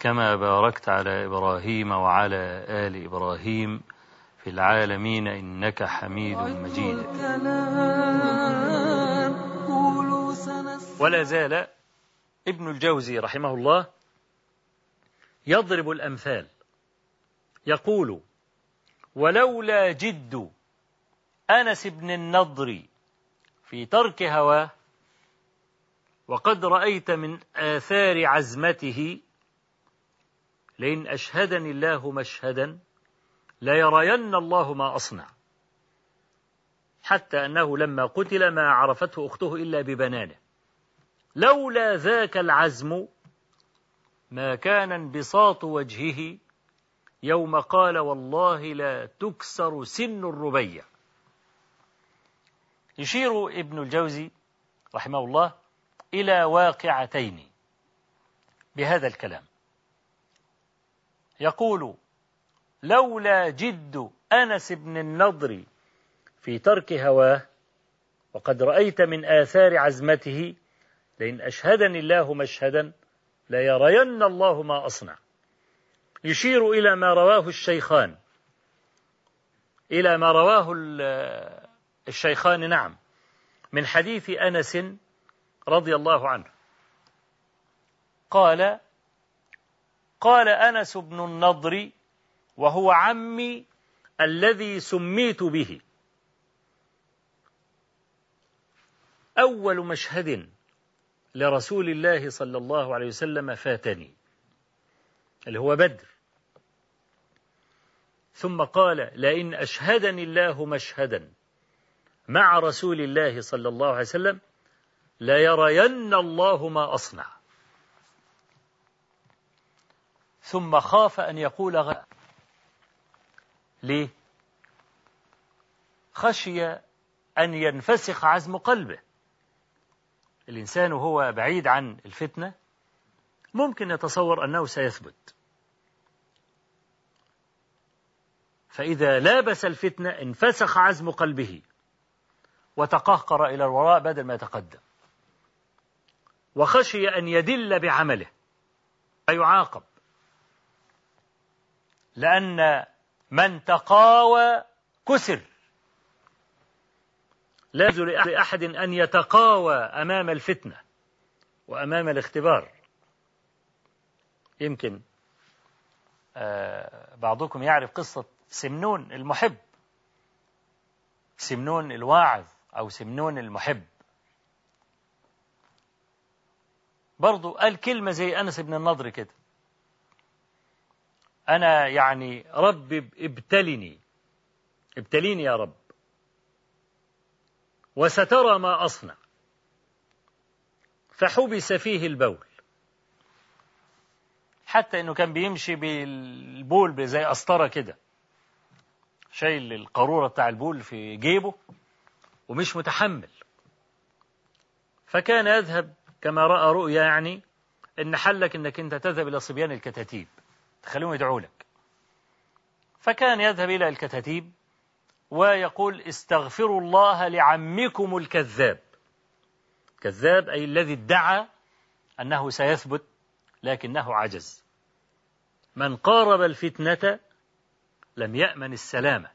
كما باركت على إبراهيم وعلى آل إبراهيم في العالمين إنك حميد مجيد. ولا زال ابن الجوزي رحمه الله يضرب الأمثال. يقول ولولا جد أنس بن النضر في ترك هواه وقد رأيت من آثار عزمته لئن أشهدني الله مشهدا ليرين الله ما أصنع. حتى أنه لما قتل ما عرفته أخته إلا ببنانه. لولا ذاك العزم ما كان انبساط وجهه يوم قال والله لا تكسر سن الربيع. يشير ابن الجوزي رحمه الله إلى واقعتين بهذا الكلام. يقول لولا جد أنس بن النضر في ترك هواه وقد رأيت من آثار عزمته لئن أشهدني الله مشهدا ليرين الله ما أصنع. يشير إلى ما رواه الشيخان. إلى ما رواه الشيخان نعم من حديث أنس رضي الله عنه. قال قال أنس بن النضر وهو عمي الذي سميت به. أول مشهد لرسول الله صلى الله عليه وسلم فاتني اللي هو بدر. ثم قال لئن أشهدني الله مشهدا مع رسول الله صلى الله عليه وسلم ليرين الله ما أصنع. ثم خاف أن يقول غ... ليه؟ خشي أن ينفسخ عزم قلبه. الإنسان وهو بعيد عن الفتنة ممكن يتصور أنه سيثبت. فإذا لابس الفتنة انفسخ عزم قلبه وتقهقر إلى الوراء بدل ما يتقدم. وخشي أن يدل بعمله. فيعاقب لأن من تقاوى كسر. لا يجوز لأحد أن يتقاوى أمام الفتنة وأمام الاختبار. يمكن بعضكم يعرف قصة سمنون المحب. سمنون الواعظ أو سمنون المحب. برضو قال كلمة زي أنس بن النضر كده. أنا يعني رب ابتلني. ابتليني يا رب. وسترى ما أصنع. فحبس فيه البول. حتى إنه كان بيمشي بالبول زي قسطره كده. شايل القارورة بتاع البول في جيبه ومش متحمل. فكان يذهب كما رأى رؤيا يعني إن حلك إنك أنت تذهب إلى صبيان الكتاتيب تخليهم يدعوا لك. فكان يذهب إلى الكتاتيب ويقول استغفروا الله لعمكم الكذاب. كذاب أي الذي ادعى أنه سيثبت لكنه عجز. من قارب الفتنة لم يأمن السلامة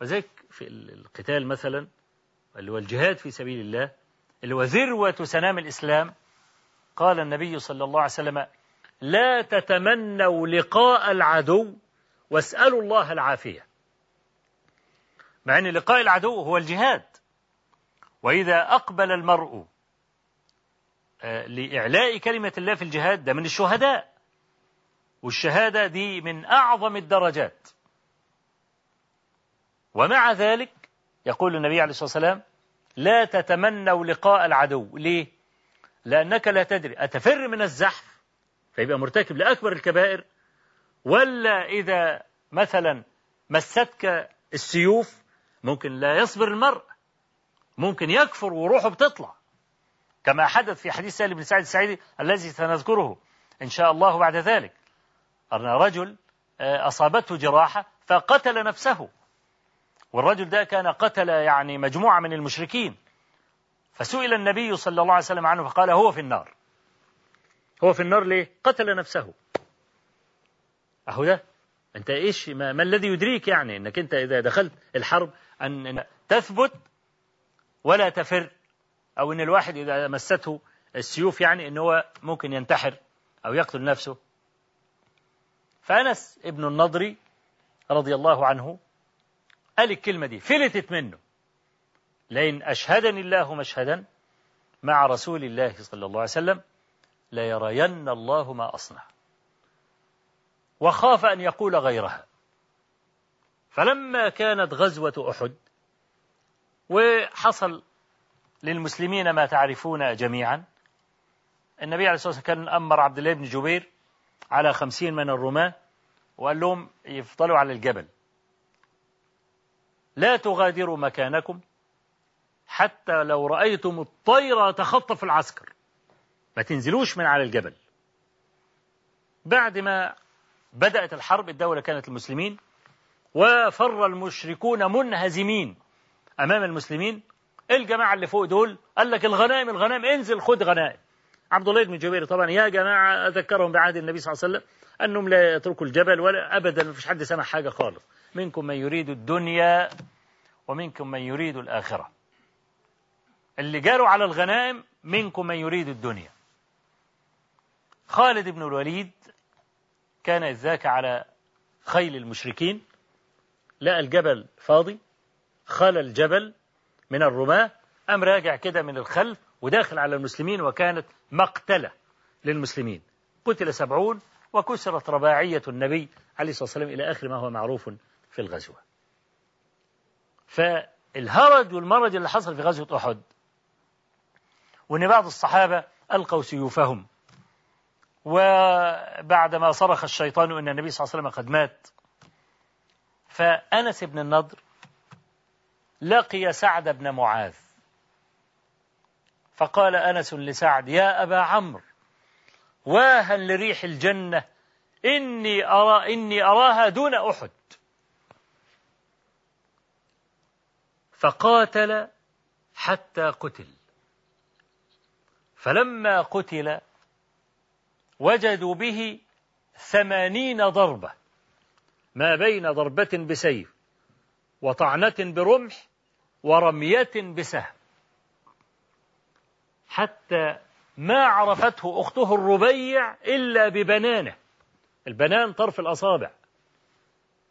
وذلك في القتال مثلا اللي هو الجهاد في سبيل الله اللي هو ذروة سنام الإسلام. قال النبي صلى الله عليه وسلم لا تتمنوا لقاء العدو واسألوا الله العافية. مع أن لقاء العدو هو الجهاد. وإذا أقبل المرء آه، لإعلاء كلمة الله في الجهاد ده من الشهداء. والشهادة دي من أعظم الدرجات. ومع ذلك يقول النبي عليه الصلاة والسلام لا تتمنوا لقاء العدو. ليه؟ لأنك لا تدري. أتفر من الزحف؟ فيبقى مرتكب لأكبر الكبائر. ولا إذا مثلا مستك السيوف ممكن لا يصبر المرء ممكن يكفر وروحه بتطلع. كما حدث في حديث سالم بن سعد السعيدي الذي سنذكره إن شاء الله بعد ذلك. أن رجل آه، أصابته جراحة فقتل نفسه. والرجل ده كان قتل يعني مجموعة من المشركين. فسئل النبي صلى الله عليه وسلم عنه فقال هو في النار. هو في النار ليه؟ قتل نفسه. أهو ده. أنت إيش ما, ما الذي يدريك يعني أنك أنت إذا دخلت الحرب أن تثبت ولا تفر أو أن الواحد إذا مسته السيوف يعني أنه هو ممكن ينتحر أو يقتل نفسه. فأنس ابن النضري رضي الله عنه قال الكلمة دي فلتت منه. لئن أشهدني الله مشهدا مع رسول الله صلى الله عليه وسلم ليرين الله ما أصنع. وخاف أن يقول غيرها. فلما كانت غزوة أحد وحصل للمسلمين ما تعرفون جميعا النبي عليه الصلاة والسلام كان أمر عبد الله بن جبير على خمسين من الرماة وقال لهم يفضلوا على الجبل. لا تغادروا مكانكم حتى لو رأيتم الطير تخطف العسكر. ما تنزلوش من على الجبل. بعد ما بدأت الحرب الدولة كانت المسلمين وفر المشركون منهزمين أمام المسلمين. الجماعة اللي فوق دول قال لك الغنائم الغنائم انزل خد غنائم. عبد الله بن جبير طبعا يا جماعة أذكرهم بعهد النبي صلى الله عليه وسلم أنهم لا يتركوا الجبل ولا أبدا ما فيش حد سمع حاجة خالص. منكم من يريد الدنيا ومنكم من يريد الآخرة. اللي جاروا على الغنائم منكم من يريد الدنيا. خالد بن الوليد كان إذ ذاك على خيل المشركين. لقى الجبل فاضي خلى الجبل من الرماة. أم راجع كده من الخلف وداخل على المسلمين وكانت مقتلة للمسلمين. قتل سبعون وكسرت رباعية النبي عليه الصلاة والسلام إلى آخر ما هو معروف في الغزوة. فالهرج والمرج اللي حصل في غزوة أحد وأن بعض الصحابة ألقوا سيوفهم. وبعدما صرخ الشيطان أن النبي صلى الله عليه وسلم قد مات فأنس بن النضر لقي سعد بن معاذ. فقال أنس لسعد يا أبا عمرو واها لريح الجنة إني أرى إني أراها دون أحد. فقاتل حتى قتل. فلما قتل وجدوا به ثمانين ضربة ما بين ضربة بسيف وطعنة برمح ورمية بسهم. حتى ما عرفته أخته الربيع إلا ببنانه. البنان طرف الأصابع.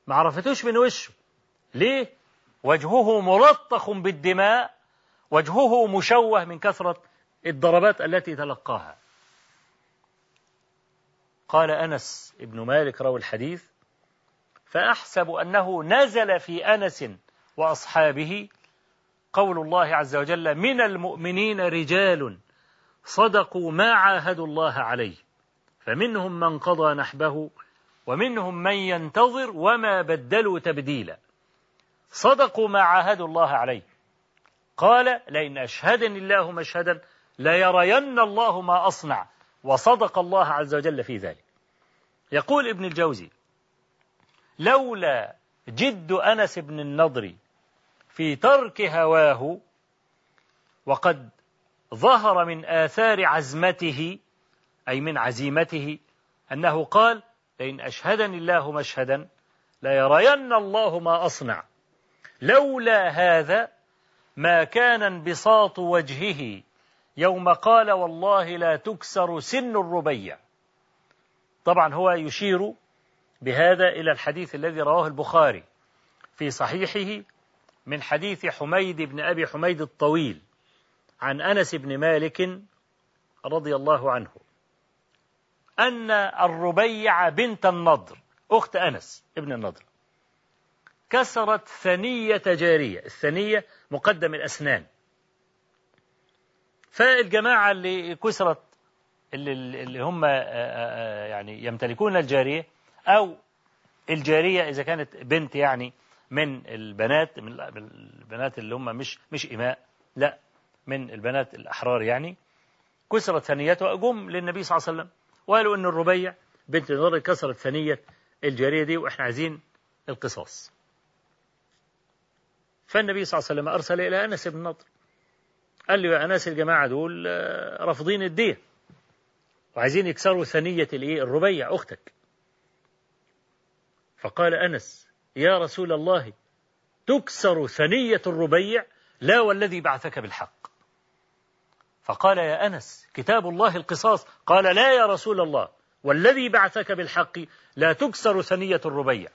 ما عرفتوش من وشه. ليه؟ وجهه ملطخ بالدماء وجهه مشوه من كثرة الضربات التي تلقاها. قال أنس ابن مالك روى الحديث فأحسب أنه نزل في أنس وأصحابه قول الله عز وجل من المؤمنين رجال صدقوا ما عاهدوا الله عليه فمنهم من قضى نحبه ومنهم من ينتظر وما بدلوا تبديلا. صدقوا ما عاهدوا الله عليه. قال لئن أشهدني الله مشهدا ليرين الله ما أصنع وصدق الله عز وجل في ذلك. يقول ابن الجوزي لولا جد أنس بن النضر في ترك هواه وقد ظهر من آثار عزمته أي من عزيمته أنه قال لئن أشهدني الله مشهدا ليرين الله ما أصنع. لولا هذا ما كان انبساط وجهه يوم قال والله لا تكسر سن الربيع. طبعا هو يشير بهذا إلى الحديث الذي رواه البخاري في صحيحه من حديث حميد بن أبي حميد الطويل عن أنس بن مالك رضي الله عنه. أن الربيع بنت النضر أخت أنس ابن النضر كسرت ثنية جارية الثنية مقدم الأسنان. فالجماعة اللي كسرت اللي, اللي هم يعني يمتلكون الجارية أو الجارية إذا كانت بنت يعني من البنات من البنات اللي هم مش مش إماء لا من البنات الأحرار يعني كسرت ثنيتها جم للنبي صلى الله عليه وسلم. وقالوا إن الربيع بنت النضر كسرت ثنية الجارية دي وإحنا عايزين القصاص. فالنبي صلى الله عليه وسلم أرسل إلى أنس بن نضر قال له يا أنس الجماعة دول رافضين الدية وعايزين يكسروا ثنية الإيه؟ الربيع أختك. فقال أنس يا رسول الله تكسر ثنية الربيع لا والذي بعثك بالحق. فقال يا أنس كتاب الله القصاص. قال لا يا رسول الله والذي بعثك بالحق لا تكسر ثنية الربيع.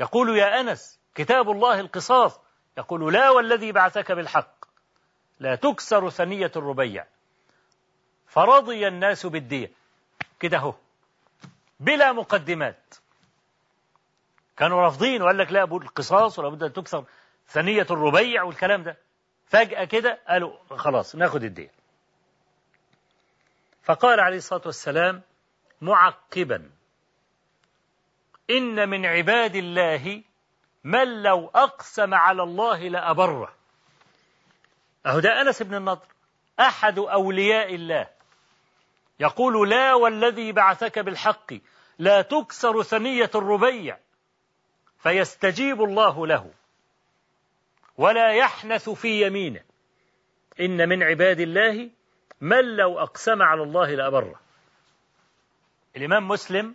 يقول يا أنس كتاب الله القصاص. يقول لا والذي بعثك بالحق. لا تكسر ثنية الربيع. فرضي الناس بالدية كده هو بلا مقدمات. كانوا رافضين وقال لك لا بد القصاص ولا بد أن تكسر ثنية الربيع والكلام ده. فجأة كده قالوا خلاص ناخد الدية فقال عليه الصلاة والسلام معقبا. إن من عباد الله من لو أقسم على الله لأبره. أهو ده أنس بن النضر أحد أولياء الله. يقول لا والذي بعثك بالحق لا تكسر ثنية الربيع فيستجيب الله له. ولا يحنث في يمينه. إن من عباد الله من لو أقسم على الله لأبره. الإمام مسلم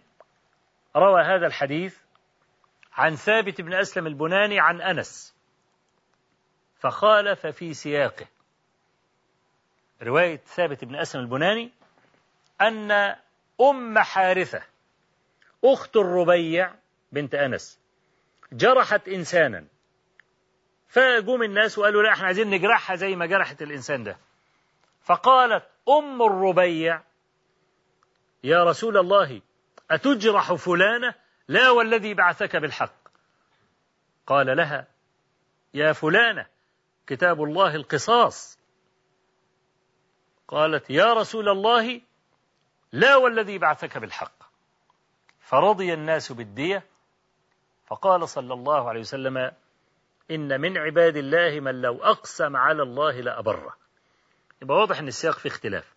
روى هذا الحديث عن ثابت بن أسلم البناني عن أنس. فخالف في سياقه. رواية ثابت بن أسلم البناني أن أم حارثة أخت الربيع بنت أنس جرحت إنسانا. فجم الناس وقالوا لا إحنا عايزين نجرحها زي ما جرحت الإنسان ده. فقالت أم الربيع يا رسول الله أتجرح فلانة؟ لا والذي بعثك بالحق. قال لها يا فلانة كتاب الله القصاص. قالت يا رسول الله لا والذي بعثك بالحق. فرضي الناس بالدية. فقال صلى الله عليه وسلم إن من عباد الله من لو أقسم على الله لأبره. يبقى واضح أن السياق فيه اختلاف.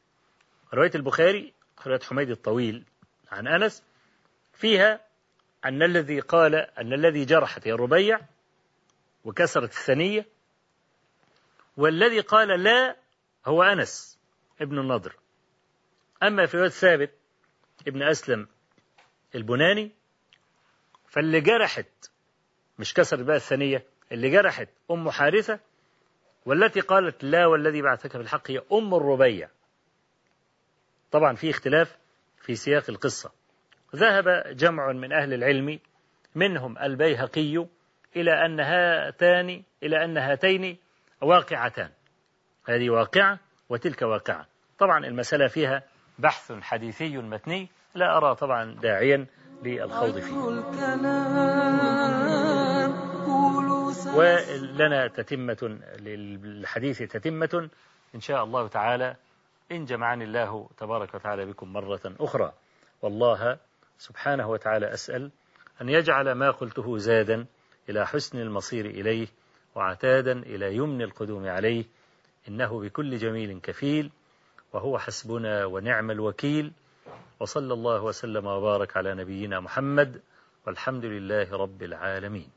رواية البخاري رواية حميد الطويل عن أنس فيها أن الذي قال أن الذي جرحت هي الربيع وكسرت الثنية والذي قال لا هو أنس ابن النضر. أما في رواية ثابت ابن أسلم البناني فاللي جرحت مش كسرت بقى الثانية اللي جرحت أم حارثة والتي قالت لا والذي بعثك في الحق هي أم الربيع. طبعا في اختلاف في سياق القصة. ذهب جمع من أهل العلم منهم البيهقي إلى أن هاتان إلى أن هاتين واقعتان. هذه واقعة وتلك واقعة. طبعا المسألة فيها بحث حديثي متني لا أرى طبعا داعيا للخوض فيه. ولنا تتمة للحديث تتمة. إن شاء الله تعالى إن جمعني الله تبارك وتعالى بكم مرة أخرى. والله سبحانه وتعالى أسأل أن يجعل ما قلته زادا إلى حسن المصير إليه وعتادا إلى يمن القدوم عليه إنه بكل جميل كفيل وهو حسبنا ونعم الوكيل وصلى الله وسلم وبارك على نبينا محمد والحمد لله رب العالمين.